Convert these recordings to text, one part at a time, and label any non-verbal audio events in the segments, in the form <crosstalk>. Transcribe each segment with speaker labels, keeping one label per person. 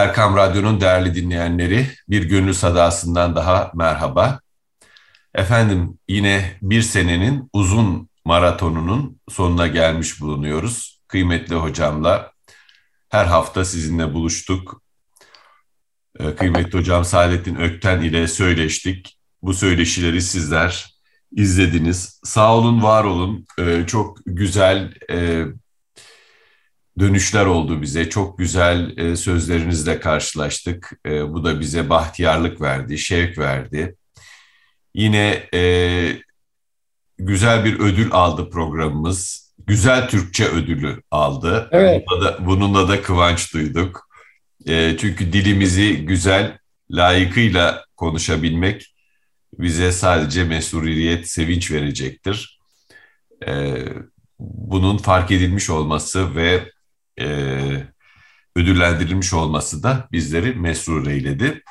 Speaker 1: Erkam Radyo'nun değerli dinleyenleri, bir gönül sadasından daha merhaba. Efendim yine bir senenin uzun maratonunun sonuna gelmiş bulunuyoruz. Kıymetli hocamla her hafta sizinle buluştuk. Ee, kıymetli hocam Saadettin Ökten ile söyleştik. Bu söyleşileri sizler izlediniz. Sağ olun, var olun. Ee, çok güzel e, dönüşler oldu bize. Çok güzel e, sözlerinizle karşılaştık. E, bu da bize bahtiyarlık verdi, şevk verdi. Yine güzel bir ödül aldı programımız. Güzel Türkçe ödülü aldı. Evet. Bununla da, bununla da kıvanç duyduk. çünkü dilimizi güzel, layıkıyla konuşabilmek bize sadece mesuliyet, sevinç verecektir. Ee, bunun fark edilmiş olması ve e, ödüllendirilmiş olması da bizleri mesrur eyledi.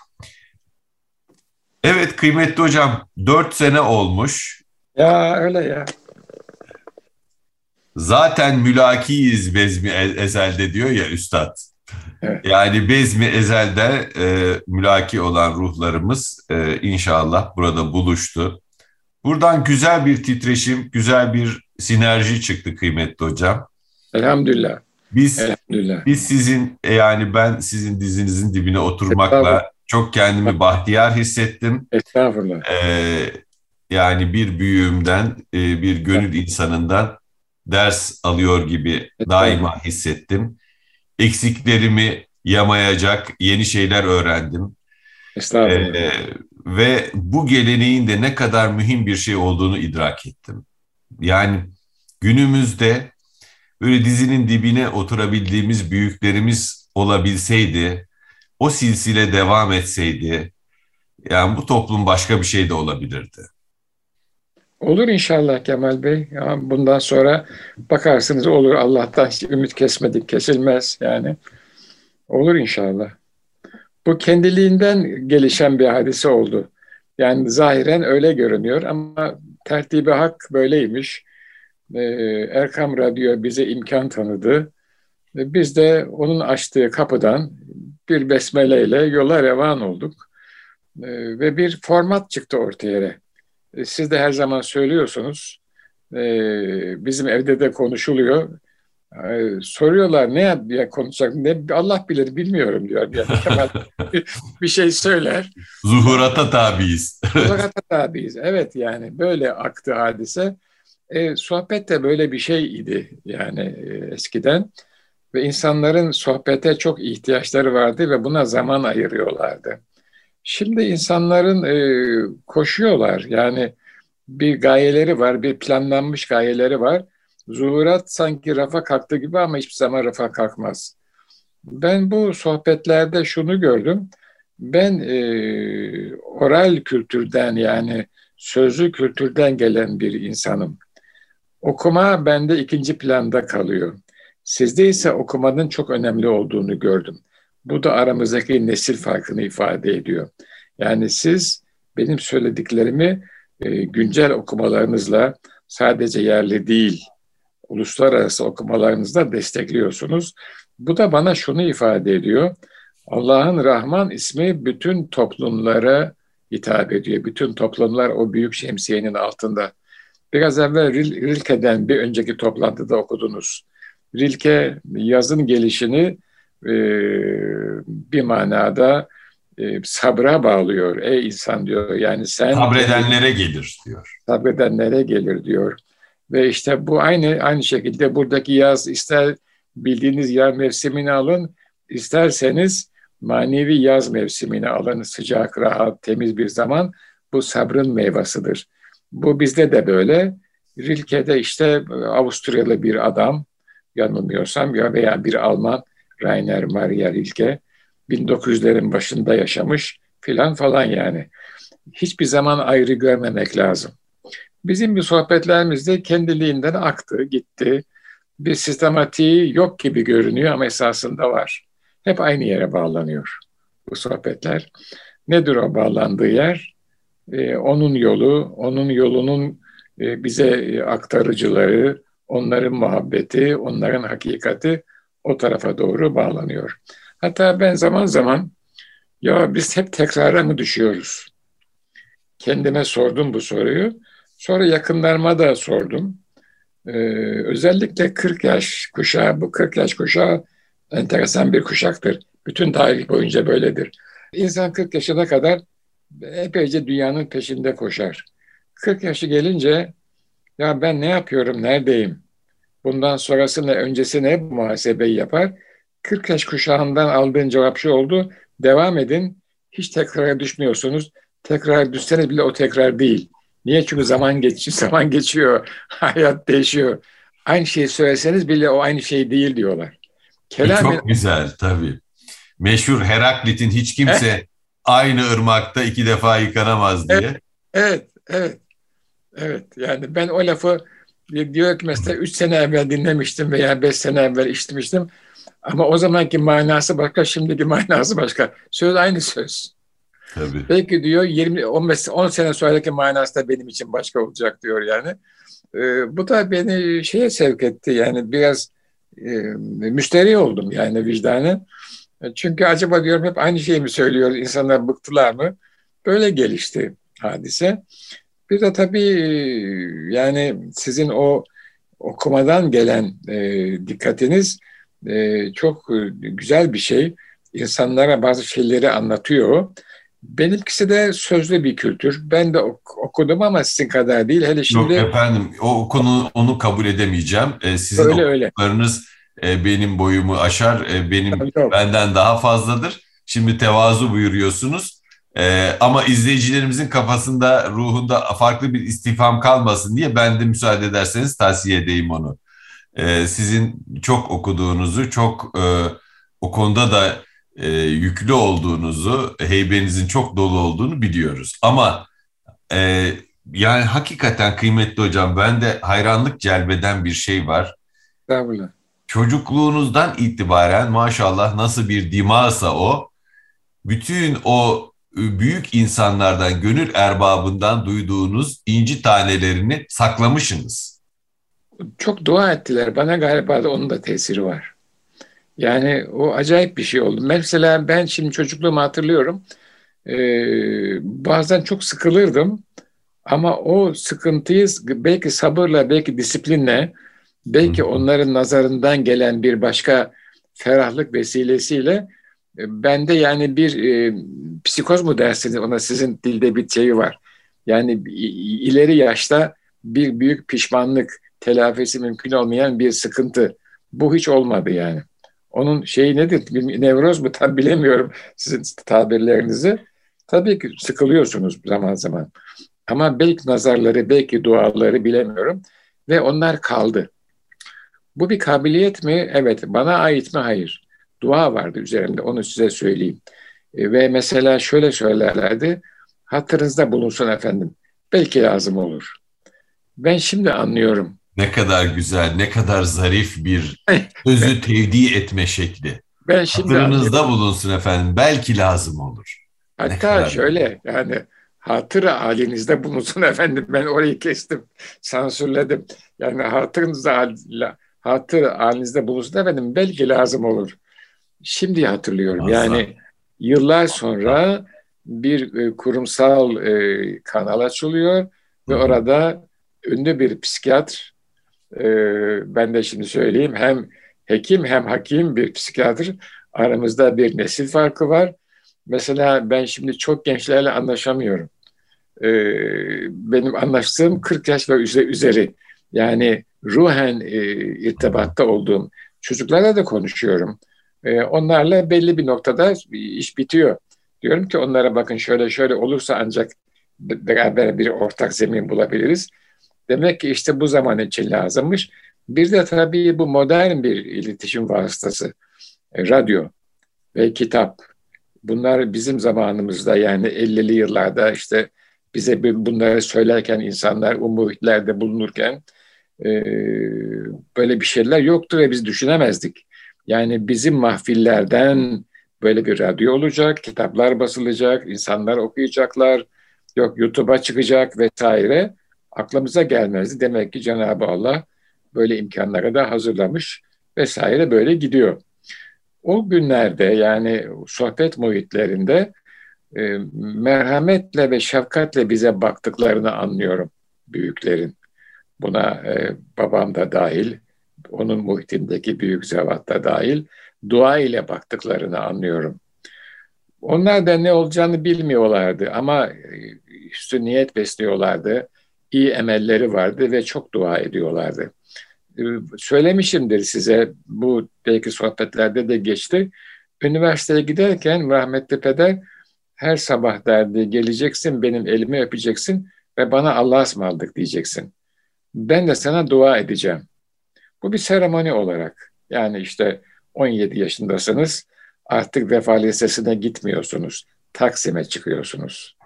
Speaker 1: Evet kıymetli hocam, dört sene olmuş.
Speaker 2: Ya öyle ya.
Speaker 1: Zaten mülakiyiz bezmi e-, ezelde diyor ya üstad. Yani bezmi ezelde e, mülaki olan ruhlarımız e, inşallah burada buluştu. Buradan güzel bir titreşim, güzel bir sinerji çıktı kıymetli hocam.
Speaker 2: Elhamdülillah.
Speaker 1: Biz biz sizin e, yani ben sizin dizinizin dibine oturmakla çok kendimi bahtiyar hissettim.
Speaker 2: Estağfurullah.
Speaker 1: Ee, yani bir büyüğümden, e, bir gönül insanından ders alıyor gibi daima hissettim eksiklerimi yamayacak yeni şeyler öğrendim.
Speaker 2: Estağfurullah. Ee,
Speaker 1: ve bu geleneğin de ne kadar mühim bir şey olduğunu idrak ettim. Yani günümüzde böyle dizinin dibine oturabildiğimiz büyüklerimiz olabilseydi, o silsile devam etseydi, yani bu toplum başka bir şey de olabilirdi.
Speaker 2: Olur inşallah Kemal Bey. Ya bundan sonra bakarsınız olur Allah'tan ümit kesmedik, kesilmez yani. Olur inşallah. Bu kendiliğinden gelişen bir hadise oldu. Yani zahiren öyle görünüyor ama tertibi hak böyleymiş. Ee, Erkam Radyo bize imkan tanıdı. Biz de onun açtığı kapıdan bir besmeleyle yola revan olduk. Ee, ve bir format çıktı ortaya. E, siz de her zaman söylüyorsunuz. E, bizim evde de konuşuluyor. E, soruyorlar ne diye konuşacak ne Allah bilir bilmiyorum diyor. Yani <laughs> bir şey söyler.
Speaker 1: Zuhurata tabiiz.
Speaker 2: Zuhurata tabiiz. Evet yani böyle aktı hadise. E, sohbet de böyle bir şey idi yani e, eskiden ve insanların sohbete çok ihtiyaçları vardı ve buna zaman ayırıyorlardı. Şimdi insanların e, koşuyorlar yani bir gayeleri var, bir planlanmış gayeleri var. Zuhurat sanki rafa kalktı gibi ama hiçbir zaman rafa kalkmaz. Ben bu sohbetlerde şunu gördüm. Ben e, oral kültürden yani sözlü kültürden gelen bir insanım. Okuma bende ikinci planda kalıyor. Sizde ise okumanın çok önemli olduğunu gördüm. Bu da aramızdaki nesil farkını ifade ediyor. Yani siz benim söylediklerimi e, güncel okumalarınızla sadece yerli değil, uluslararası okumalarınızla destekliyorsunuz. Bu da bana şunu ifade ediyor. Allah'ın Rahman ismi bütün toplumlara hitap ediyor. Bütün toplumlar o büyük şemsiyenin altında. Biraz evvel Rilke'den bir önceki toplantıda okudunuz. Rilke yazın gelişini e, bir manada e, sabra bağlıyor. Ey insan diyor. Yani sen
Speaker 1: sabredenlere gelir diyor.
Speaker 2: Sabredenlere gelir diyor. Ve işte bu aynı aynı şekilde buradaki yaz ister bildiğiniz yaz mevsimini alın, isterseniz manevi yaz mevsimini alın. Sıcak, rahat, temiz bir zaman. Bu sabrın meyvasıdır. Bu bizde de böyle. Rilke'de işte Avusturyalı bir adam, yanılmıyorsam ya veya bir Alman, Rainer Maria Rilke 1900'lerin başında yaşamış filan falan yani. Hiçbir zaman ayrı görmemek lazım. Bizim bir sohbetlerimizde kendiliğinden aktı, gitti. Bir sistematiği yok gibi görünüyor ama esasında var. Hep aynı yere bağlanıyor bu sohbetler. Nedir o bağlandığı yer? Ee, onun yolu, onun yolunun e, bize aktarıcıları, onların muhabbeti, onların hakikati o tarafa doğru bağlanıyor. Hatta ben zaman zaman ya biz hep tekrara mı düşüyoruz? Kendime sordum bu soruyu. Sonra yakınlarıma da sordum. Ee, özellikle 40 yaş kuşağı, bu 40 yaş kuşağı enteresan bir kuşaktır. Bütün tarih boyunca böyledir. İnsan 40 yaşına kadar epeyce dünyanın peşinde koşar. 40 yaşı gelince ya ben ne yapıyorum, neredeyim? Bundan sonrası ne, öncesi ne muhasebeyi yapar. 40 yaş kuşağından aldığın cevap şu oldu. Devam edin. Hiç tekrara düşmüyorsunuz. Tekrar düşseniz bile o tekrar değil. Niye? Çünkü zaman geçiyor, <laughs> zaman geçiyor, hayat değişiyor. Aynı şeyi söyleseniz bile o aynı şey değil diyorlar.
Speaker 1: Kelam Çok güzel tabii. Meşhur Heraklit'in hiç kimse evet. Aynı ırmakta iki defa yıkanamaz diye.
Speaker 2: Evet, evet, evet. Evet, yani ben o lafı diyor ki mesela üç sene evvel dinlemiştim veya beş sene evvel işitmiştim. Ama o zamanki manası başka, şimdiki <laughs> manası başka. Söz aynı söz. Tabii. Belki diyor 20 15 10 sene sonraki manası da benim için başka olacak diyor yani. Ee, bu da beni şeye sevk etti yani biraz e, müşteri oldum yani vicdanı. Çünkü acaba diyorum hep aynı şeyi mi söylüyoruz, insanlar bıktılar mı? Böyle gelişti hadise. Bir de tabii yani sizin o okumadan gelen e, dikkatiniz e, çok güzel bir şey. İnsanlara bazı şeyleri anlatıyor. Benimkisi de sözlü bir kültür. Ben de okudum ama sizin kadar değil. Hele şimdi...
Speaker 1: Yok efendim o konu onu kabul edemeyeceğim. Ee, sizin öyle, okuduklarınız öyle. E, benim boyumu aşar. E, benim <laughs> Tabii, benden daha fazladır. Şimdi tevazu buyuruyorsunuz. E, ama izleyicilerimizin kafasında, ruhunda farklı bir istifam kalmasın diye ben de müsaade ederseniz tavsiye edeyim onu. E, sizin çok okuduğunuzu, çok e, o konuda da e, yüklü olduğunuzu, heybenizin çok dolu olduğunu biliyoruz. Ama e, yani hakikaten kıymetli hocam ben de hayranlık celbeden bir şey var.
Speaker 2: Estağfurullah.
Speaker 1: Çocukluğunuzdan itibaren maşallah nasıl bir dimasa o, bütün o büyük insanlardan, gönül erbabından duyduğunuz inci tanelerini saklamışsınız.
Speaker 2: Çok dua ettiler. Bana galiba da onun da tesiri var. Yani o acayip bir şey oldu. Mesela ben şimdi çocukluğumu hatırlıyorum. Ee, bazen çok sıkılırdım. Ama o sıkıntıyı belki sabırla, belki disiplinle, belki onların nazarından gelen bir başka ferahlık vesilesiyle e, bende yani bir e, psikoz mu dersiniz ona sizin dilde bir şeyi var. Yani ileri yaşta bir büyük pişmanlık, telafisi mümkün olmayan bir sıkıntı. Bu hiç olmadı yani. Onun şeyi nedir? Bir nevroz mu? <laughs> Tam bilemiyorum sizin tabirlerinizi. Tabii ki sıkılıyorsunuz zaman zaman. Ama belki nazarları, belki duaları bilemiyorum. Ve onlar kaldı. Bu bir kabiliyet mi? Evet. Bana ait mi? Hayır. Dua vardı üzerimde. Onu size söyleyeyim. E, ve mesela şöyle söylerlerdi. Hatırınızda bulunsun efendim. Belki lazım olur. Ben şimdi anlıyorum.
Speaker 1: Ne kadar güzel, ne kadar zarif bir <laughs> sözü tevdi etme şekli. Ben şimdi Hatırınızda anlıyorum. bulunsun efendim. Belki lazım olur.
Speaker 2: Hatta şöyle yani hatır halinizde bulunsun <laughs> efendim. Ben orayı kestim, sansürledim. Yani hatırınızda hatır halinizde bulunsun efendim. Belki lazım olur. Şimdi hatırlıyorum. Azam. Yani Yıllar sonra bir e, kurumsal e, kanal açılıyor ve Hı-hı. orada ünlü bir psikiyatr, e, ben de şimdi söyleyeyim hem hekim hem hakim bir psikiyatr. Aramızda bir nesil farkı var. Mesela ben şimdi çok gençlerle anlaşamıyorum. E, benim anlaştığım 40 yaş ve üzeri. Yani ruhen e, irtibatta olduğum çocuklarla da konuşuyorum. E, onlarla belli bir noktada iş bitiyor. Diyorum ki onlara bakın şöyle şöyle olursa ancak beraber bir ortak zemin bulabiliriz. Demek ki işte bu zaman için lazımmış. Bir de tabii bu modern bir iletişim vasıtası. E, radyo ve kitap. Bunlar bizim zamanımızda yani 50'li yıllarda işte bize bunları söylerken insanlar o muhitlerde bulunurken e, böyle bir şeyler yoktu ve biz düşünemezdik. Yani bizim mahfillerden böyle bir radyo olacak, kitaplar basılacak, insanlar okuyacaklar, yok YouTube'a çıkacak vesaire aklımıza gelmezdi. Demek ki Cenab-ı Allah böyle imkanlara da hazırlamış vesaire böyle gidiyor. o günlerde yani sohbet muhitlerinde e, merhametle ve şefkatle bize baktıklarını anlıyorum büyüklerin. Buna e, babam da dahil, onun muhitindeki büyük zevat da dahil dua ile baktıklarını anlıyorum. Onlar da ne olacağını bilmiyorlardı ama e, üstü niyet besliyorlardı. İyi emelleri vardı ve çok dua ediyorlardı. E, söylemişimdir size, bu belki sohbetlerde de geçti. Üniversiteye giderken rahmetli peder her sabah derdi geleceksin benim elimi öpeceksin ve bana Allah'a ısmarladık diyeceksin. Ben de sana dua edeceğim. Bu bir seremoni olarak. Yani işte 17 yaşındasınız artık Vefa Lisesi'ne gitmiyorsunuz. Taksim'e çıkıyorsunuz.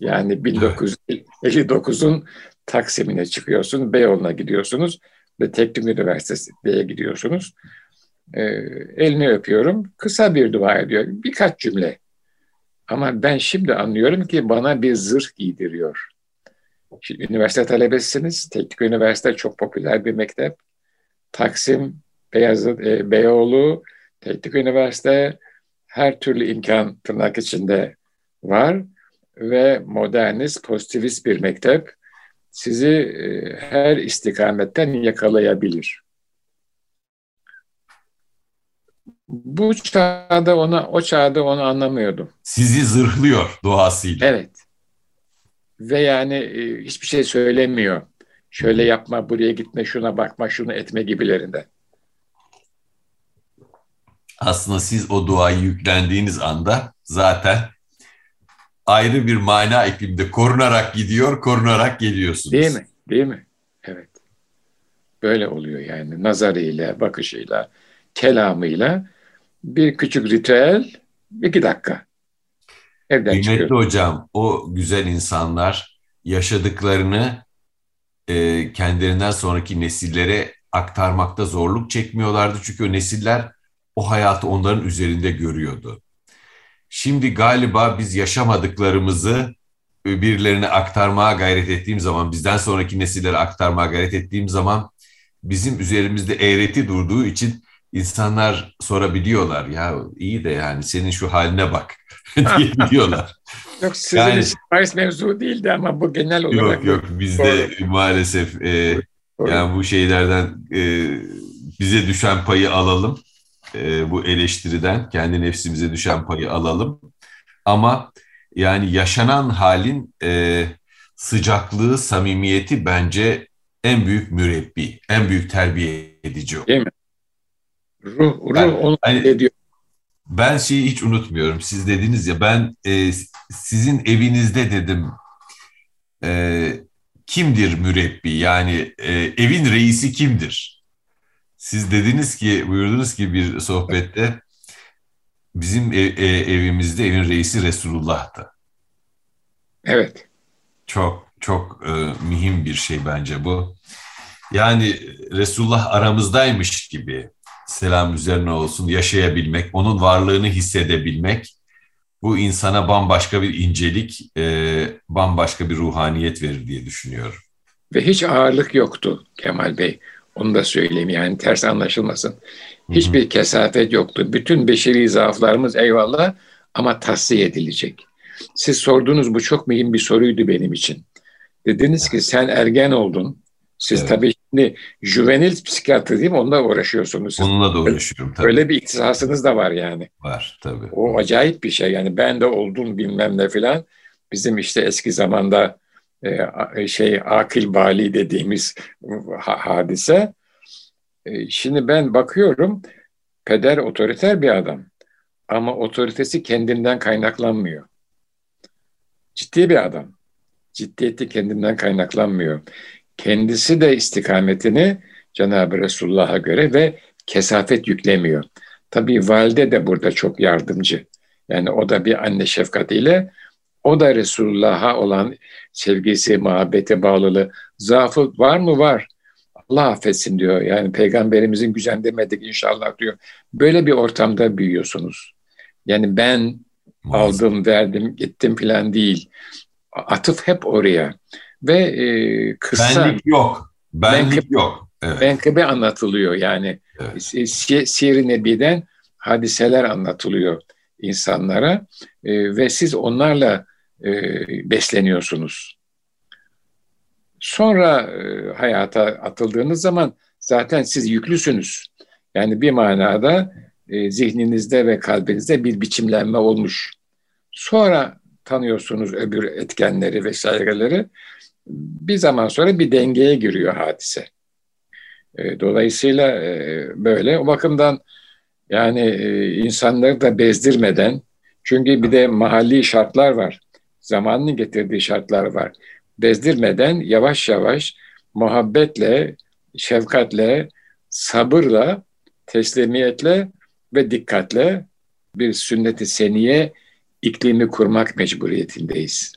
Speaker 2: Yani 1959'un Taksim'ine çıkıyorsun, Beyoğlu'na gidiyorsunuz ve Teknik Üniversitesi'ne gidiyorsunuz. Ee, elini öpüyorum. Kısa bir dua ediyor. Birkaç cümle. Ama ben şimdi anlıyorum ki bana bir zırh giydiriyor. Şimdi üniversite talebesiniz. Teknik Üniversite çok popüler bir mektep. Taksim, Beyazıt, e, Beyoğlu, Teknik Üniversite her türlü imkan tırnak içinde var ve modernist, pozitivist bir mektep sizi e, her istikametten yakalayabilir. Bu çağda ona, o çağda onu anlamıyordum.
Speaker 1: Sizi zırhlıyor doğasıyla.
Speaker 2: Evet. Ve yani e, hiçbir şey söylemiyor. Şöyle yapma, buraya gitme, şuna bakma, şunu etme gibilerinden
Speaker 1: aslında siz o duayı yüklendiğiniz anda zaten ayrı bir mana iklimde korunarak gidiyor, korunarak geliyorsunuz.
Speaker 2: Değil mi? Değil mi? Evet. Böyle oluyor yani nazarıyla, bakışıyla, kelamıyla bir küçük ritüel iki dakika.
Speaker 1: Evden Kıymetli çıkıyor. hocam o güzel insanlar yaşadıklarını e, kendilerinden sonraki nesillere aktarmakta zorluk çekmiyorlardı. Çünkü o nesiller o hayatı onların üzerinde görüyordu. Şimdi galiba biz yaşamadıklarımızı birilerine aktarmaya gayret ettiğim zaman, bizden sonraki nesillere aktarmaya gayret ettiğim zaman bizim üzerimizde eğreti durduğu için insanlar sorabiliyorlar. Ya iyi de yani senin şu haline bak <laughs> diyebiliyorlar. <laughs>
Speaker 2: yok sizin yani, Paris mevzu değildi ama bu genel
Speaker 1: olarak. Yok yok bizde maalesef e, yani bu şeylerden e, bize düşen payı alalım e, bu eleştiriden kendi nefsimize düşen payı alalım. Ama yani yaşanan halin e, sıcaklığı, samimiyeti bence en büyük mürebbi, en büyük terbiye edici.
Speaker 2: Değil mi? Ruh, ruh ben, onu hani, ediyor.
Speaker 1: Ben şeyi hiç unutmuyorum. Siz dediniz ya ben e, sizin evinizde dedim e, kimdir mürebbi? Yani e, evin reisi kimdir? Siz dediniz ki, buyurdunuz ki bir sohbette bizim ev, e, evimizde evin reisi Resulullah'tı.
Speaker 2: Evet.
Speaker 1: Çok çok e, mühim bir şey bence bu. Yani Resulullah aramızdaymış gibi selam üzerine olsun yaşayabilmek, onun varlığını hissedebilmek bu insana bambaşka bir incelik, e, bambaşka bir ruhaniyet verir diye düşünüyorum.
Speaker 2: Ve hiç ağırlık yoktu Kemal Bey. Onu da söyleyeyim yani ters anlaşılmasın. Hiçbir hı kesafet yoktu. Bütün beşeri zaaflarımız eyvallah ama tahsiye edilecek. Siz sordunuz bu çok mühim bir soruydu benim için. Dediniz ki sen ergen oldun. Siz evet. tabii şimdi juvenil psikiyatri değil mi? Onunla uğraşıyorsunuz. Siz.
Speaker 1: Onunla da uğraşıyorum
Speaker 2: tabii. Öyle bir ihtisasınız da var yani.
Speaker 1: Var tabii.
Speaker 2: O acayip bir şey yani ben de oldum bilmem ne filan. Bizim işte eski zamanda e, şey akil bali dediğimiz hadise. E, şimdi ben bakıyorum peder otoriter bir adam ama otoritesi kendinden kaynaklanmıyor. Ciddi bir adam. Ciddiyeti kendinden kaynaklanmıyor. Kendisi de istikametini Cenab-ı Resulullah'a göre ve kesafet yüklemiyor. Tabii valide de burada çok yardımcı. Yani o da bir anne şefkatiyle o da Resulullah'a olan sevgisi, muhabbeti, bağlılığı. Zaafı var mı? Var. Allah affetsin diyor. Yani peygamberimizin gücendirmedik inşallah diyor. Böyle bir ortamda büyüyorsunuz. Yani ben aldım, verdim, gittim falan değil. Atıf hep oraya. Ve e, kısa...
Speaker 1: Benlik yok. Benlik menkıbe, yok.
Speaker 2: Evet. Menkıbe anlatılıyor yani. Evet. Siyer-i Nebi'den hadiseler anlatılıyor insanlara e, ve siz onlarla e, besleniyorsunuz. Sonra e, hayata atıldığınız zaman zaten siz yüklüsünüz. Yani bir manada e, zihninizde ve kalbinizde bir biçimlenme olmuş. Sonra tanıyorsunuz öbür etkenleri vesaireleri. Bir zaman sonra bir dengeye giriyor hadise. E, dolayısıyla e, böyle. O bakımdan yani e, insanları da bezdirmeden, çünkü bir de mahalli şartlar var. Zamanın getirdiği şartlar var. Bezdirmeden yavaş yavaş muhabbetle, şefkatle, sabırla, teslimiyetle ve dikkatle bir sünnet-i seniye iklimi kurmak mecburiyetindeyiz.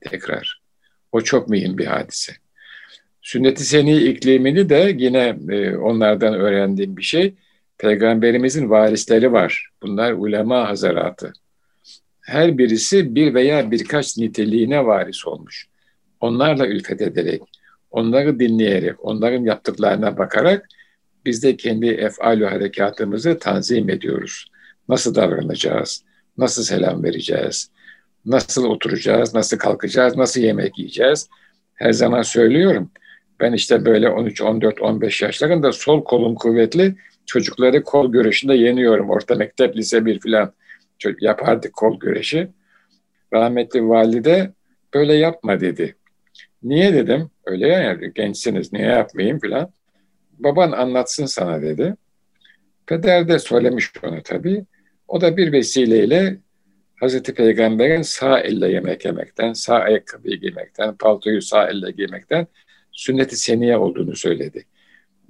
Speaker 2: Tekrar. O çok mühim bir hadise. Sünnet-i seniye iklimini de yine e, onlardan öğrendiğim bir şey. Peygamberimizin varisleri var. Bunlar ulema hazaratı. Her birisi bir veya birkaç niteliğine varis olmuş. Onlarla ülfet ederek, onları dinleyerek, onların yaptıklarına bakarak biz de kendi efal harekatımızı tanzim ediyoruz. Nasıl davranacağız? Nasıl selam vereceğiz? Nasıl oturacağız? Nasıl kalkacağız? Nasıl yemek yiyeceğiz? Her zaman söylüyorum. Ben işte böyle 13, 14, 15 yaşlarında sol kolum kuvvetli çocukları kol güreşinde yeniyorum. Orta mektep, lise bir filan yapardık kol güreşi. Rahmetli valide böyle yapma dedi. Niye dedim? Öyle ya gençsiniz niye yapmayayım filan. Baban anlatsın sana dedi. Peder de söylemiş onu tabii. O da bir vesileyle Hazreti Peygamber'in sağ elle yemek yemekten, sağ ayakkabıyı giymekten, paltoyu sağ elle giymekten sünnet-i seniye olduğunu söyledi.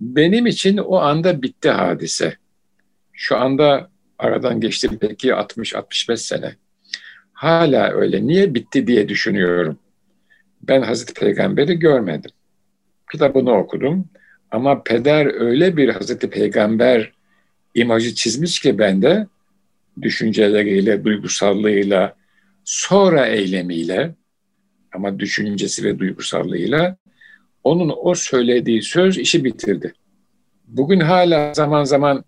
Speaker 2: Benim için o anda bitti hadise. Şu anda aradan geçti belki 60-65 sene. Hala öyle. Niye bitti diye düşünüyorum. Ben Hazreti Peygamber'i görmedim. Kitabını okudum. Ama peder öyle bir Hazreti Peygamber imajı çizmiş ki bende düşünceleriyle, duygusallığıyla, sonra eylemiyle ama düşüncesi ve duygusallığıyla onun o söylediği söz işi bitirdi. Bugün hala zaman zaman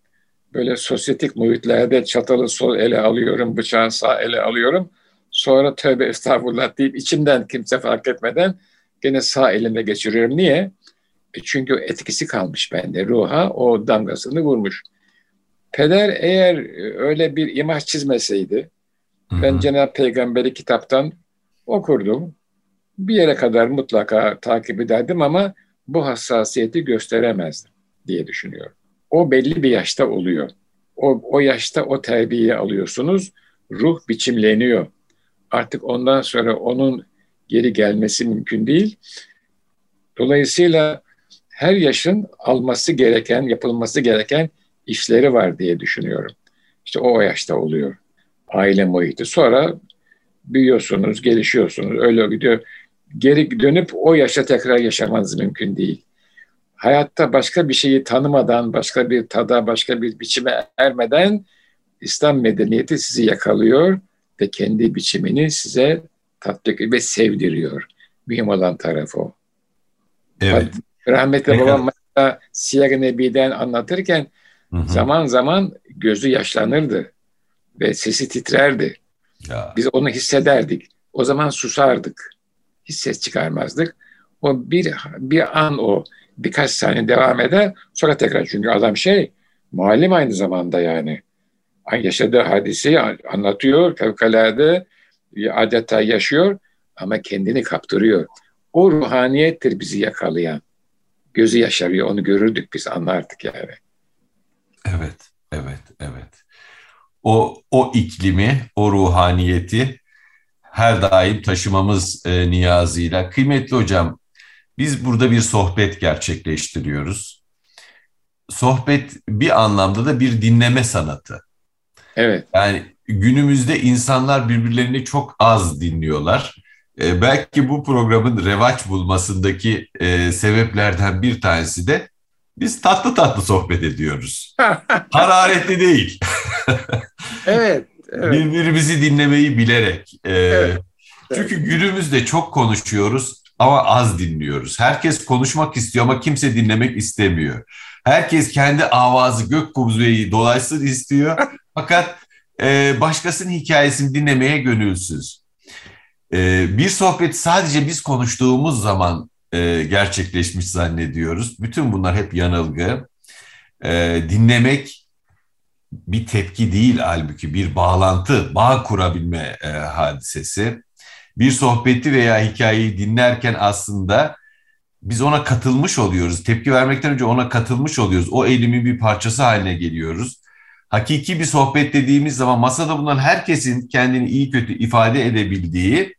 Speaker 2: böyle sosyetik muhitlerde çatalı sol ele alıyorum, bıçağı sağ ele alıyorum. Sonra tövbe estağfurullah deyip içimden kimse fark etmeden gene sağ elime geçiriyorum. Niye? E çünkü etkisi kalmış bende. Ruha o damgasını vurmuş. Peder eğer öyle bir imaj çizmeseydi, Hı-hı. ben Cenab-ı Peygamber'i kitaptan okurdum bir yere kadar mutlaka takip ederdim ama bu hassasiyeti gösteremezdim diye düşünüyorum. O belli bir yaşta oluyor. O, o yaşta o terbiyeyi alıyorsunuz. Ruh biçimleniyor. Artık ondan sonra onun geri gelmesi mümkün değil. Dolayısıyla her yaşın alması gereken, yapılması gereken işleri var diye düşünüyorum. İşte o yaşta oluyor. Aile muhiti. Sonra büyüyorsunuz, gelişiyorsunuz. Öyle gidiyor geri dönüp o yaşa tekrar yaşamanız mümkün değil. Hayatta başka bir şeyi tanımadan, başka bir tada, başka bir biçime ermeden İslam medeniyeti sizi yakalıyor ve kendi biçimini size tatbik ve sevdiriyor. Mühim olan tarafı o. Evet. Rahmetli babam Siyer-i Nebi'den anlatırken hı hı. zaman zaman gözü yaşlanırdı ve sesi titrerdi. Ya. Biz onu hissederdik. O zaman susardık hiç ses çıkarmazdık. O bir, bir an o birkaç saniye devam eder. Sonra tekrar çünkü adam şey muallim aynı zamanda yani. Yaşadığı hadiseyi anlatıyor. Fevkalade adeta yaşıyor ama kendini kaptırıyor. O ruhaniyettir bizi yakalayan. Gözü yaşarıyor onu görürdük biz anlardık yani.
Speaker 1: Evet, evet, evet. O, o iklimi, o ruhaniyeti her daim taşımamız e, niyazıyla. Kıymetli hocam, biz burada bir sohbet gerçekleştiriyoruz. Sohbet bir anlamda da bir dinleme sanatı.
Speaker 2: Evet.
Speaker 1: Yani günümüzde insanlar birbirlerini çok az dinliyorlar. E, belki bu programın revaç bulmasındaki e, sebeplerden bir tanesi de biz tatlı tatlı sohbet ediyoruz. <laughs> Hararetli değil. <laughs>
Speaker 2: evet.
Speaker 1: Evet. Birbirimizi dinlemeyi bilerek. Ee, evet. Çünkü evet. günümüzde çok konuşuyoruz ama az dinliyoruz. Herkes konuşmak istiyor ama kimse dinlemek istemiyor. Herkes kendi avazı gök kubzeyi dolaşsın istiyor. <laughs> Fakat e, başkasının hikayesini dinlemeye gönülsüz. E, bir sohbet sadece biz konuştuğumuz zaman e, gerçekleşmiş zannediyoruz. Bütün bunlar hep yanılgı. E, dinlemek bir tepki değil halbuki bir bağlantı, bağ kurabilme e, hadisesi. Bir sohbeti veya hikayeyi dinlerken aslında biz ona katılmış oluyoruz. Tepki vermekten önce ona katılmış oluyoruz. O eylemin bir parçası haline geliyoruz. Hakiki bir sohbet dediğimiz zaman masada bulunan herkesin kendini iyi kötü ifade edebildiği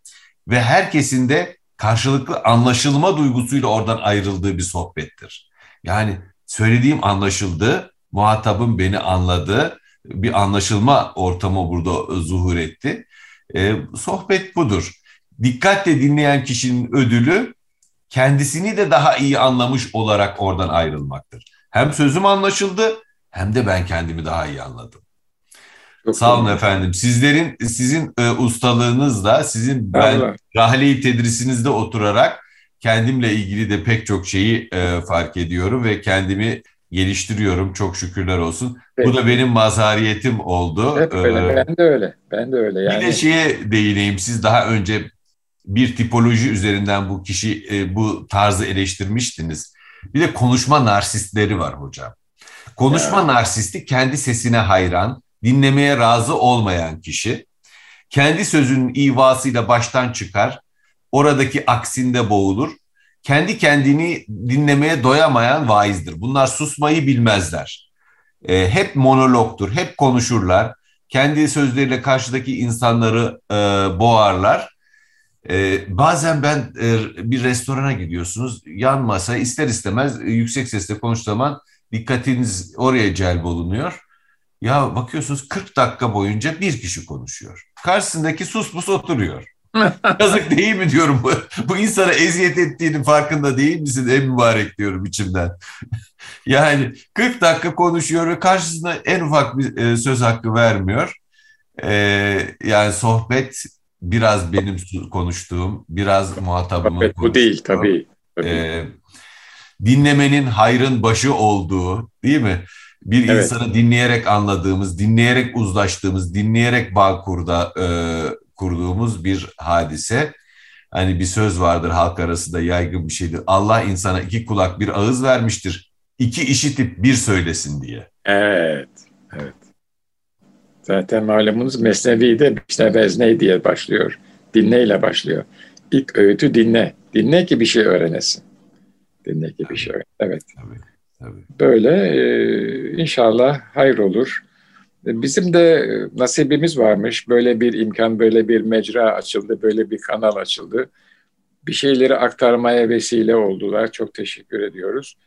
Speaker 1: ve herkesin de karşılıklı anlaşılma duygusuyla oradan ayrıldığı bir sohbettir. Yani söylediğim anlaşıldı, muhatabım beni anladı, bir anlaşılma ortamı burada zuhur etti. E, sohbet budur. Dikkatle dinleyen kişinin ödülü kendisini de daha iyi anlamış olarak oradan ayrılmaktır. Hem sözüm anlaşıldı hem de ben kendimi daha iyi anladım. Çok Sağ olun efendim. Sizlerin sizin e, ustalığınızla, sizin ben Allah. rahle-i tedrisinizde oturarak kendimle ilgili de pek çok şeyi e, fark ediyorum ve kendimi geliştiriyorum. Çok şükürler olsun. Evet. Bu da benim mazhariyetim oldu.
Speaker 2: Hep öyle. Ee, ben de öyle. Ben de öyle.
Speaker 1: Yani... Bir de şeye değineyim. Siz daha önce bir tipoloji üzerinden bu kişi e, bu tarzı eleştirmiştiniz. Bir de konuşma narsistleri var hocam. Konuşma ya. narsisti kendi sesine hayran, dinlemeye razı olmayan kişi. Kendi sözünün ivasıyla baştan çıkar, oradaki aksinde boğulur. Kendi kendini dinlemeye doyamayan vaizdir. Bunlar susmayı bilmezler. E, hep monologtur, hep konuşurlar. Kendi sözleriyle karşıdaki insanları e, boğarlar ee, bazen ben e, bir restorana gidiyorsunuz, yan masa ister istemez e, yüksek sesle konuştuğu zaman dikkatiniz oraya celp olunuyor. Ya bakıyorsunuz 40 dakika boyunca bir kişi konuşuyor. Karşısındaki sus pus oturuyor. <laughs> Yazık değil mi diyorum bu, bu insana eziyet ettiğinin farkında değil misin en mübarek diyorum içimden. <laughs> yani 40 dakika konuşuyor ve karşısında en ufak bir e, söz hakkı vermiyor. E, yani sohbet biraz benim konuştuğum, biraz muhatabımın evet,
Speaker 2: Bu değil tabii. tabii.
Speaker 1: E, dinlemenin hayrın başı olduğu değil mi? Bir evet. insanı dinleyerek anladığımız, dinleyerek uzlaştığımız, dinleyerek bağ kurda, e, kurduğumuz bir hadise. Hani bir söz vardır halk arasında yaygın bir şeydir. Allah insana iki kulak bir ağız vermiştir. İki işitip bir söylesin diye.
Speaker 2: Evet, evet. Zaten malumunuz Mesnevi'de işte vezne diye başlıyor. Dinleyle başlıyor. İlk öğütü dinle. Dinle ki bir şey öğrenesin. Dinle ki bir şey öğren. Evet. Tabii. Böyle e, inşallah hayır olur. Bizim de nasibimiz varmış. Böyle bir imkan, böyle bir mecra açıldı, böyle bir kanal açıldı. Bir şeyleri aktarmaya vesile oldular. Çok teşekkür ediyoruz.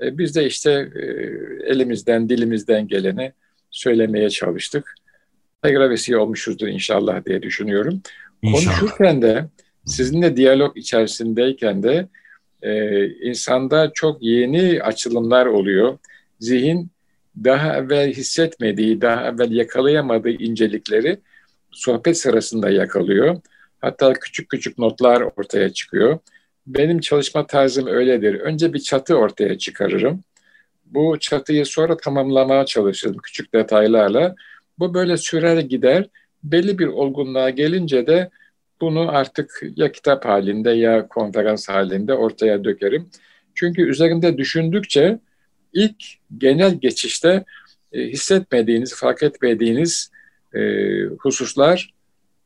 Speaker 2: E, biz de işte e, elimizden, dilimizden geleni söylemeye çalıştık. Hayır'a vesile olmuşuzdur inşallah diye düşünüyorum. İnşallah. Konuşurken de sizinle diyalog içerisindeyken de e, insanda çok yeni açılımlar oluyor. Zihin daha evvel hissetmediği, daha evvel yakalayamadığı incelikleri sohbet sırasında yakalıyor. Hatta küçük küçük notlar ortaya çıkıyor. Benim çalışma tarzım öyledir. Önce bir çatı ortaya çıkarırım. Bu çatıyı sonra tamamlamaya çalışırım küçük detaylarla. Bu böyle sürer gider. Belli bir olgunluğa gelince de bunu artık ya kitap halinde ya konferans halinde ortaya dökerim. Çünkü üzerinde düşündükçe ilk genel geçişte e, hissetmediğiniz, fark etmediğiniz e, hususlar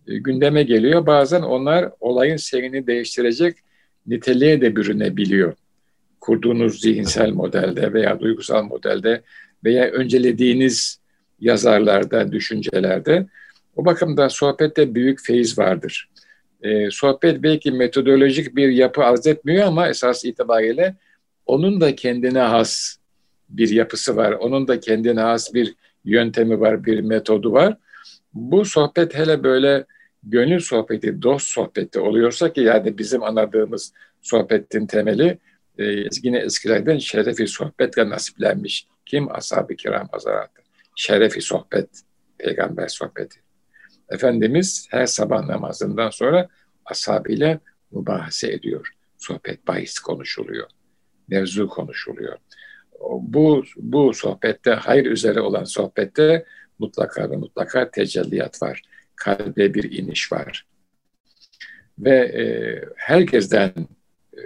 Speaker 2: e, gündeme geliyor. Bazen onlar olayın seyrini değiştirecek niteliğe de bürünebiliyor. Kurduğunuz zihinsel modelde veya duygusal modelde veya öncelediğiniz yazarlarda, düşüncelerde. O bakımdan sohbette büyük feyiz vardır. E, sohbet belki metodolojik bir yapı arz etmiyor ama esas itibariyle onun da kendine has bir yapısı var. Onun da kendine has bir yöntemi var, bir metodu var. Bu sohbet hele böyle gönül sohbeti, dost sohbeti oluyorsa ki yani bizim anladığımız sohbetin temeli e, yine eskilerden şerefi sohbetle nasiplenmiş. Kim? Ashab-ı kiram hazaratı şerefi sohbet, peygamber sohbeti. Efendimiz her sabah namazından sonra ashabıyla mübahase ediyor. Sohbet bahis konuşuluyor. Mevzu konuşuluyor. bu bu sohbette hayır üzere olan sohbette mutlaka ve mutlaka tecelliyat var. Kalbe bir iniş var. Ve e, herkesten e,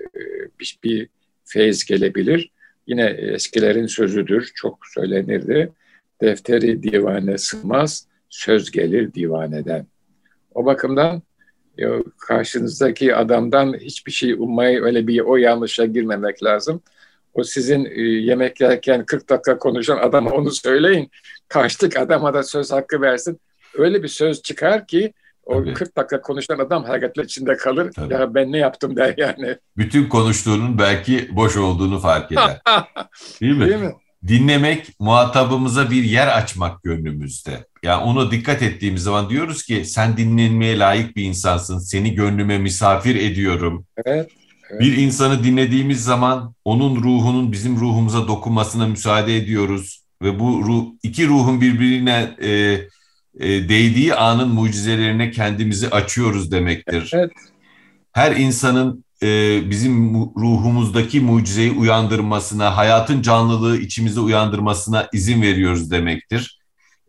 Speaker 2: bir, bir feyiz gelebilir. Yine eskilerin sözüdür, çok söylenirdi. Defteri divane sığmaz, söz gelir divaneden. O bakımdan karşınızdaki adamdan hiçbir şey ummayı öyle bir o yanlışa girmemek lazım. O sizin e, yemek yerken 40 dakika konuşan adama onu söyleyin. Karşıdaki adama da söz hakkı versin. Öyle bir söz çıkar ki o Tabii. 40 dakika konuşan adam hareketler içinde kalır. Tabii. Ya ben ne yaptım der yani.
Speaker 1: Bütün konuştuğunun belki boş olduğunu fark eder. <laughs> Değil mi? Değil mi? Dinlemek, muhatabımıza bir yer açmak gönlümüzde. Yani ona dikkat ettiğimiz zaman diyoruz ki sen dinlenmeye layık bir insansın. Seni gönlüme misafir ediyorum.
Speaker 2: Evet.
Speaker 1: Evet. Bir insanı dinlediğimiz zaman onun ruhunun bizim ruhumuza dokunmasına müsaade ediyoruz ve bu ruh, iki ruhun birbirine e, e, değdiği anın mucizelerine kendimizi açıyoruz demektir.
Speaker 2: Evet.
Speaker 1: Her insanın e, bizim ruhumuzdaki mucizeyi uyandırmasına, hayatın canlılığı içimize uyandırmasına izin veriyoruz demektir.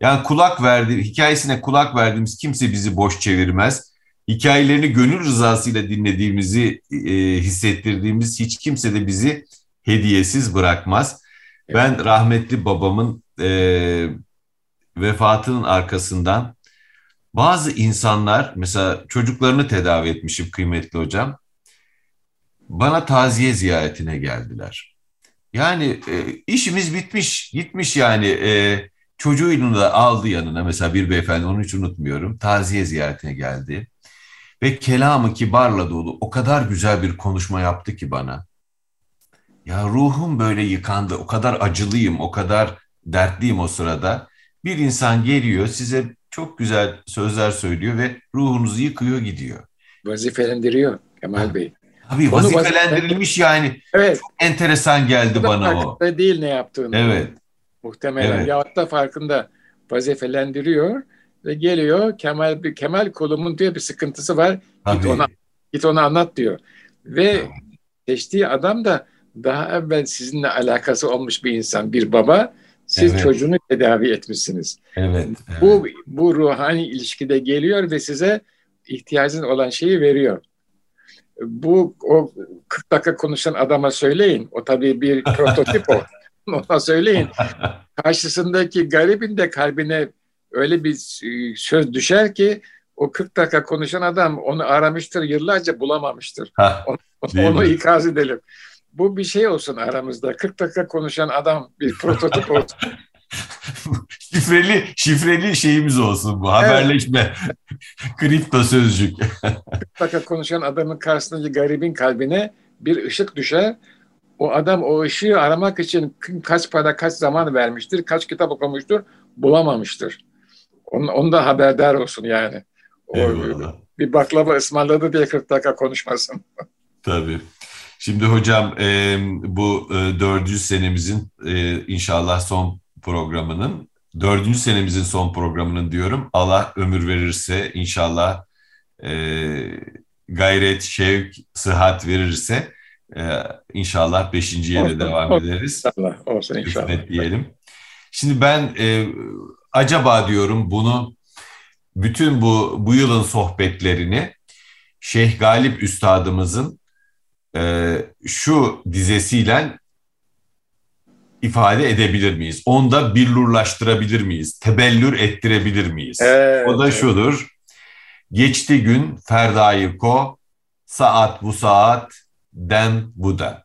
Speaker 1: Yani kulak verdi, hikayesine kulak verdiğimiz kimse bizi boş çevirmez. Hikayelerini gönül rızasıyla dinlediğimizi e, hissettirdiğimiz hiç kimse de bizi hediyesiz bırakmaz. Evet. Ben rahmetli babamın e, vefatının arkasından bazı insanlar mesela çocuklarını tedavi etmişim kıymetli hocam. Bana taziye ziyaretine geldiler. Yani e, işimiz bitmiş, gitmiş yani e, çocuğunu da aldı yanına mesela bir beyefendi onu hiç unutmuyorum. Taziye ziyaretine geldi. Ve kelamı kibarla dolu o kadar güzel bir konuşma yaptı ki bana. Ya ruhum böyle yıkandı, o kadar acılıyım, o kadar dertliyim o sırada. Bir insan geliyor size çok güzel sözler söylüyor ve ruhunuzu yıkıyor gidiyor.
Speaker 2: Vazifelendiriyor Kemal Bey.
Speaker 1: Tabii vazifelendirilmiş yani. Evet. Çok enteresan geldi bana o.
Speaker 2: değil ne yaptığını.
Speaker 1: Evet.
Speaker 2: Muhtemelen. Evet. Yahut da farkında vazifelendiriyor ve geliyor Kemal bir Kemal kolumun diyor bir sıkıntısı var. Tabii. Git ona git ona anlat diyor. Ve seçtiği adam da daha evvel sizinle alakası olmuş bir insan, bir baba. Siz evet. çocuğunu tedavi etmişsiniz.
Speaker 1: Evet, evet.
Speaker 2: Bu bu ruhani ilişkide geliyor ve size ihtiyacın olan şeyi veriyor. Bu o 40 dakika konuşan adama söyleyin. O tabii bir prototip o. <laughs> <laughs> Ona söyleyin. Karşısındaki garibin de kalbine öyle bir e, söz düşer ki o 40 dakika konuşan adam onu aramıştır, yıllarca bulamamıştır. Ha, onu, onu ikaz edelim. Bu bir şey olsun aramızda. 40 dakika konuşan adam bir prototip <laughs> olsun.
Speaker 1: şifreli şifreli şeyimiz olsun bu haberleşme. Kripto sözcük.
Speaker 2: 40 dakika konuşan adamın karşısındaki garibin kalbine bir ışık düşer. O adam o ışığı aramak için kaç para kaç zaman vermiştir, kaç kitap okumuştur bulamamıştır. Onun, ondan haberdar olsun yani. O, bir baklava ısmarladı diye 40 dakika konuşmasın.
Speaker 1: Tabii. Şimdi hocam e, bu e, dördüncü senemizin e, inşallah son programının, dördüncü senemizin son programının diyorum. Allah ömür verirse inşallah e, gayret, şevk, sıhhat verirse e, inşallah beşinciye de devam ederiz.
Speaker 2: İnşallah olsun inşallah.
Speaker 1: diyelim. Şimdi ben e, acaba diyorum bunu bütün bu bu yılın sohbetlerini Şeyh Galip Üstadımızın e, şu dizesiyle ifade edebilir miyiz? Onda billurlaştırabilir miyiz? Tebellür ettirebilir miyiz? Evet, o da şudur. Geçti gün ferdayı ko, saat bu saat, dem bu dem.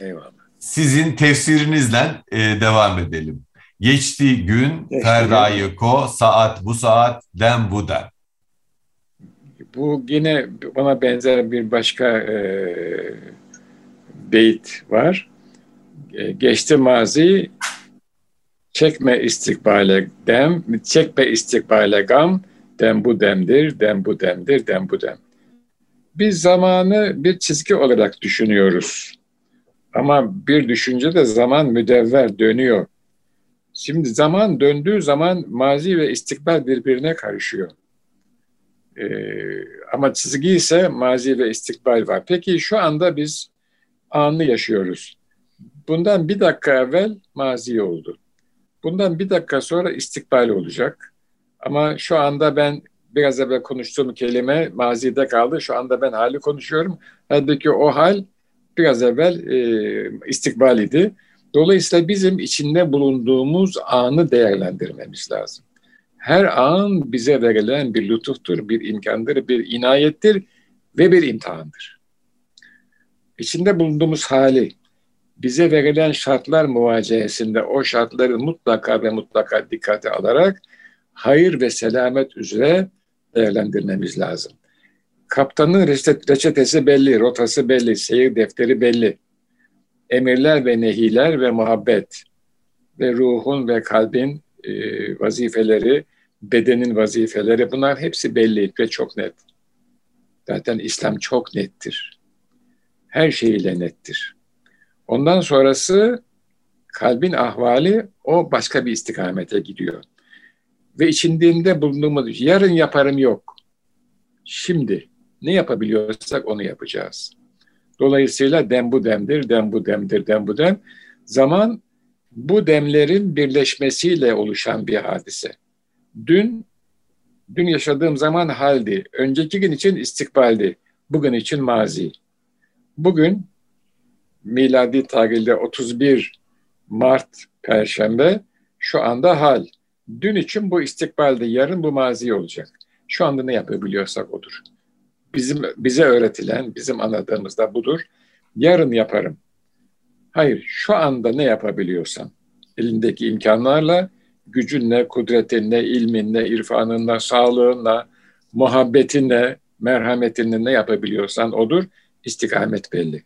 Speaker 2: Eyvallah.
Speaker 1: Sizin tefsirinizle e, devam edelim. Geçti gün, ferdayı ko, saat bu saat, dem bu dem.
Speaker 2: Bu yine bana benzer bir başka e, beyt var. E, geçti mazi, çekme istikbale dem, çekme istikbale gam, dem bu demdir, dem bu demdir, dem bu dem. Biz zamanı bir çizgi olarak düşünüyoruz. Ama bir düşünce de zaman müdevver dönüyor. Şimdi zaman döndüğü zaman mazi ve istikbal birbirine karışıyor. Ee, ama çizgi ise mazi ve istikbal var. Peki şu anda biz anı yaşıyoruz. bundan bir dakika evvel mazi oldu. Bundan bir dakika sonra istikbal olacak. Ama şu anda ben biraz evvel konuştuğum kelime mazide kaldı. Şu anda ben hali konuşuyorum. Halbuki o hal biraz evvel e, istikbal idi. Dolayısıyla bizim içinde bulunduğumuz anı değerlendirmemiz lazım. Her an bize verilen bir lütuftur, bir imkandır, bir inayettir ve bir imtihandır. İçinde bulunduğumuz hali, bize verilen şartlar muvacehesinde o şartları mutlaka ve mutlaka dikkate alarak hayır ve selamet üzere değerlendirmemiz lazım. Kaptanın reçetesi belli, rotası belli, seyir defteri belli. Emirler ve nehiler ve muhabbet ve ruhun ve kalbin e, vazifeleri, bedenin vazifeleri bunlar hepsi belli ve çok net. Zaten İslam çok nettir. Her şeyiyle nettir. Ondan sonrası kalbin ahvali o başka bir istikamete gidiyor. Ve içinde bulunduğumuz yarın yaparım yok. Şimdi ne yapabiliyorsak onu yapacağız. Dolayısıyla dem bu demdir, dem bu demdir, dem bu dem. Zaman bu demlerin birleşmesiyle oluşan bir hadise. Dün, dün yaşadığım zaman haldi. Önceki gün için istikbaldi. Bugün için mazi. Bugün miladi tarihte 31 Mart Perşembe şu anda hal. Dün için bu istikbalde, yarın bu mazi olacak. Şu anda ne yapabiliyorsak odur. Bizim bize öğretilen, bizim anladığımız da budur. Yarın yaparım. Hayır, şu anda ne yapabiliyorsan, elindeki imkanlarla, gücünle, kudretinle, ilminle, irfanınla, sağlığınla, muhabbetinle, merhametinle ne yapabiliyorsan odur. İstikamet belli.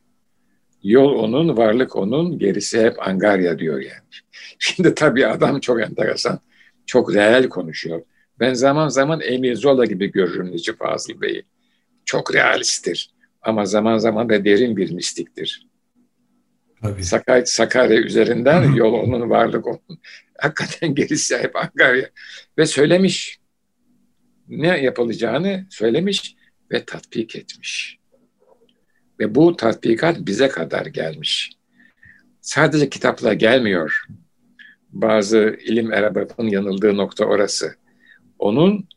Speaker 2: Yol onun, varlık onun, gerisi hep angarya diyor yani. <laughs> Şimdi tabii adam çok enteresan, çok reel konuşuyor. Ben zaman zaman Emir Zola gibi görürüm Necip Fazıl Bey'i. Çok realisttir ama zaman zaman da derin bir mistiktir. Tabii. Sakarya, Sakarya üzerinden yol onun, varlık onun. <laughs> Hakikaten gerisi hep Angarya. Ve söylemiş. Ne yapılacağını söylemiş ve tatbik etmiş. Ve bu tatbikat bize kadar gelmiş. Sadece kitapla gelmiyor. Bazı ilim erbabının yanıldığı nokta orası. Onun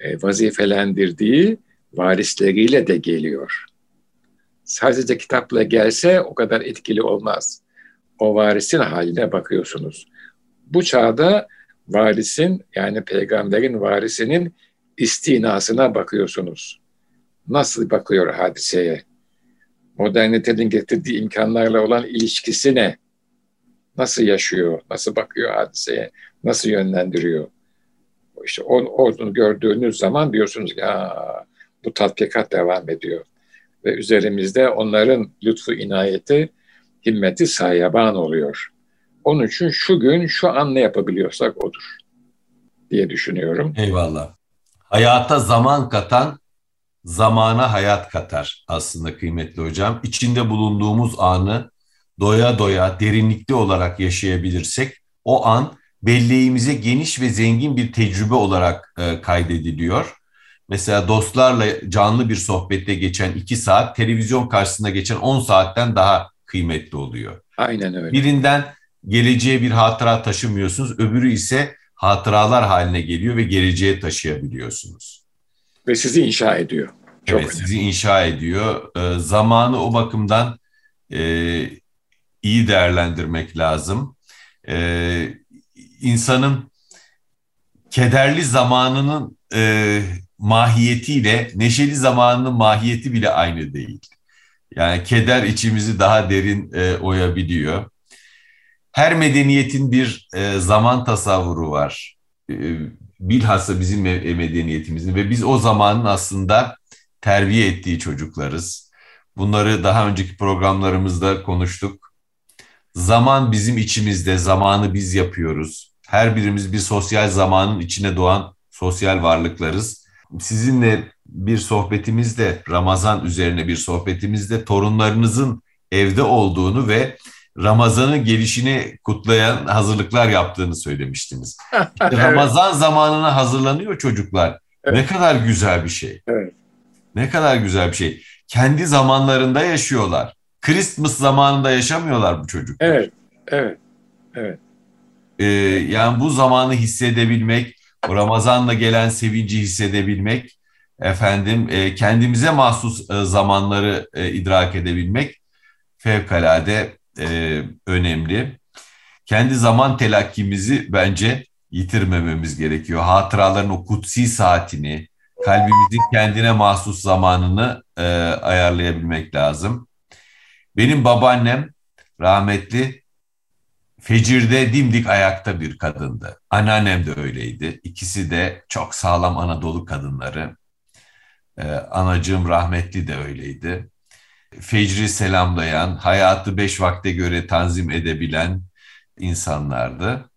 Speaker 2: e, vazifelendirdiği varisleriyle de geliyor. Sadece kitapla gelse o kadar etkili olmaz. O varisin haline bakıyorsunuz. Bu çağda varisin yani peygamberin varisinin istinasına bakıyorsunuz. Nasıl bakıyor hadiseye? modernitenin getirdiği imkanlarla olan ilişkisi ne? Nasıl yaşıyor? Nasıl bakıyor hadiseye? Nasıl yönlendiriyor? İşte onu gördüğünüz zaman diyorsunuz ya bu tatbikat devam ediyor. Ve üzerimizde onların lütfu inayeti, himmeti sayaban oluyor. Onun için şu gün, şu an ne yapabiliyorsak odur diye düşünüyorum.
Speaker 1: Eyvallah. Hayata zaman katan zamana hayat katar aslında kıymetli hocam. İçinde bulunduğumuz anı doya doya derinlikli olarak yaşayabilirsek o an belleğimize geniş ve zengin bir tecrübe olarak e, kaydediliyor. Mesela dostlarla canlı bir sohbette geçen iki saat televizyon karşısında geçen 10 saatten daha kıymetli oluyor.
Speaker 2: Aynen öyle.
Speaker 1: Birinden geleceğe bir hatıra taşımıyorsunuz, öbürü ise hatıralar haline geliyor ve geleceğe taşıyabiliyorsunuz.
Speaker 2: Ve sizi inşa ediyor.
Speaker 1: Çok evet, sizi inşa ediyor. E, zamanı o bakımdan e, iyi değerlendirmek lazım. E, insanın kederli zamanının e, mahiyetiyle neşeli zamanının mahiyeti bile aynı değil. Yani keder içimizi daha derin e, oyabiliyor. Her medeniyetin bir e, zaman tasavvuru var. E, bilhassa bizim medeniyetimizin ve biz o zamanın aslında terbiye ettiği çocuklarız. Bunları daha önceki programlarımızda konuştuk. Zaman bizim içimizde, zamanı biz yapıyoruz. Her birimiz bir sosyal zamanın içine doğan sosyal varlıklarız. Sizinle bir sohbetimizde, Ramazan üzerine bir sohbetimizde torunlarınızın evde olduğunu ve Ramazan'ın gelişini kutlayan hazırlıklar yaptığını söylemiştiniz. <laughs> İşte Ramazan zamanına hazırlanıyor çocuklar. Evet. Ne kadar güzel bir şey. Evet. Ne kadar güzel bir şey. Kendi zamanlarında yaşıyorlar. Christmas zamanında yaşamıyorlar bu çocuklar.
Speaker 2: Evet, evet, evet.
Speaker 1: Ee, yani bu zamanı hissedebilmek, Ramazan'la gelen sevinci hissedebilmek, efendim e, kendimize mahsus e, zamanları e, idrak edebilmek fevkalade e, önemli. Kendi zaman telakkimizi bence yitirmememiz gerekiyor. Hatıraların o kutsi saatini, kalbimizin kendine mahsus zamanını e, ayarlayabilmek lazım. Benim babaannem rahmetli fecirde dimdik ayakta bir kadındı. Anneannem de öyleydi. İkisi de çok sağlam Anadolu kadınları. Ee, anacığım rahmetli de öyleydi. Fecri selamlayan, hayatı beş vakte göre tanzim edebilen insanlardı.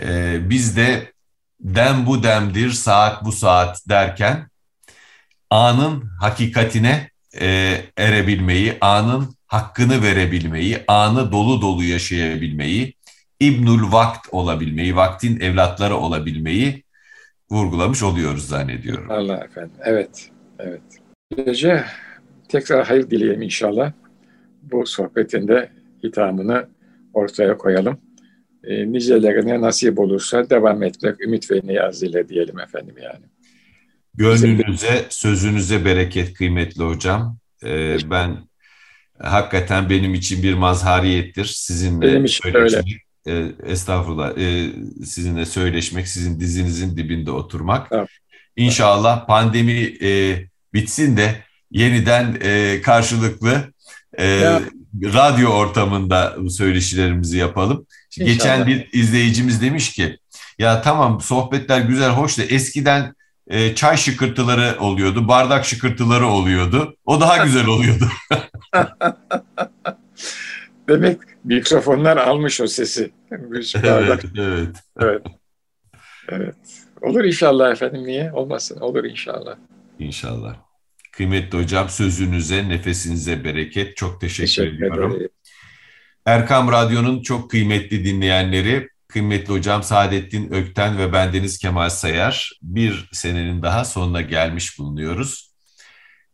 Speaker 1: Ee, biz de dem bu demdir, saat bu saat derken anın hakikatine e, erebilmeyi, anın hakkını verebilmeyi, anı dolu dolu yaşayabilmeyi, İbnül Vakt olabilmeyi, vaktin evlatları olabilmeyi vurgulamış oluyoruz zannediyorum.
Speaker 2: Allah efendim. Evet. Evet. Böylece tekrar hayır dileyeyim inşallah. Bu sohbetinde hitamını ortaya koyalım. E, nicelerine nasip olursa devam etmek ümit ve niyaz ile diyelim efendim yani.
Speaker 1: Gönlünüze, sözünüze bereket kıymetli hocam. Ee, ben hakikaten benim için bir mazhariyettir. Sizinle benim için söyleşmek, öyle. E, estağfurullah, e, sizinle söyleşmek, sizin dizinizin dibinde oturmak. Evet. İnşallah pandemi e, bitsin de yeniden e, karşılıklı e, ya. radyo ortamında söyleşilerimizi yapalım. İnşallah. Geçen bir izleyicimiz demiş ki, ya tamam sohbetler güzel, hoş da eskiden e, çay şıkırtıları oluyordu, bardak şıkırtıları oluyordu. O daha güzel oluyordu. <laughs>
Speaker 2: Demek mikrofonlar almış o sesi.
Speaker 1: Evet, evet.
Speaker 2: evet. Evet. Olur inşallah efendim. Niye? Olmasın. Olur inşallah.
Speaker 1: İnşallah. Kıymetli hocam sözünüze, nefesinize bereket. Çok teşekkür, teşekkür ediyorum. Ederim. Erkam Radyo'nun çok kıymetli dinleyenleri, kıymetli hocam Saadettin Ökten ve bendeniz Kemal Sayar bir senenin daha sonuna gelmiş bulunuyoruz.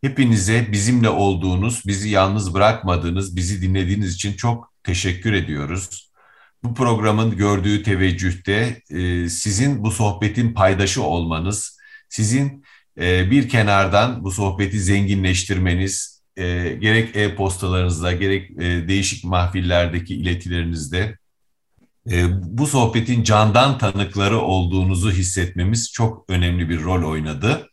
Speaker 1: Hepinize bizimle olduğunuz, bizi yalnız bırakmadığınız, bizi dinlediğiniz için çok teşekkür ediyoruz. Bu programın gördüğü teveccühte e, sizin bu sohbetin paydaşı olmanız, sizin e, bir kenardan bu sohbeti zenginleştirmeniz, e, gerek e-postalarınızda, gerek değişik mahfillerdeki iletilerinizde bu sohbetin candan tanıkları olduğunuzu hissetmemiz çok önemli bir rol oynadı.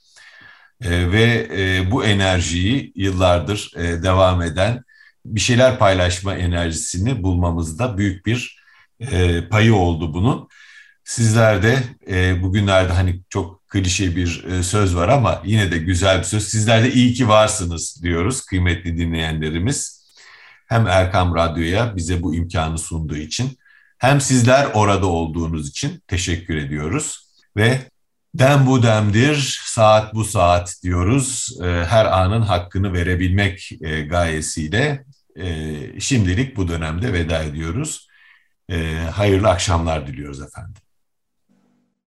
Speaker 1: E, ve e, bu enerjiyi yıllardır e, devam eden bir şeyler paylaşma enerjisini bulmamızda büyük bir e, payı oldu bunun. Sizler de bugünlerde hani çok klişe bir söz var ama yine de güzel bir söz. Sizler de iyi ki varsınız diyoruz kıymetli dinleyenlerimiz. Hem Erkam Radyo'ya bize bu imkanı sunduğu için hem sizler orada olduğunuz için teşekkür ediyoruz. Ve Dem bu demdir, saat bu saat diyoruz. Ee, her anın hakkını verebilmek e, gayesiyle e, şimdilik bu dönemde veda ediyoruz. E, hayırlı akşamlar diliyoruz efendim.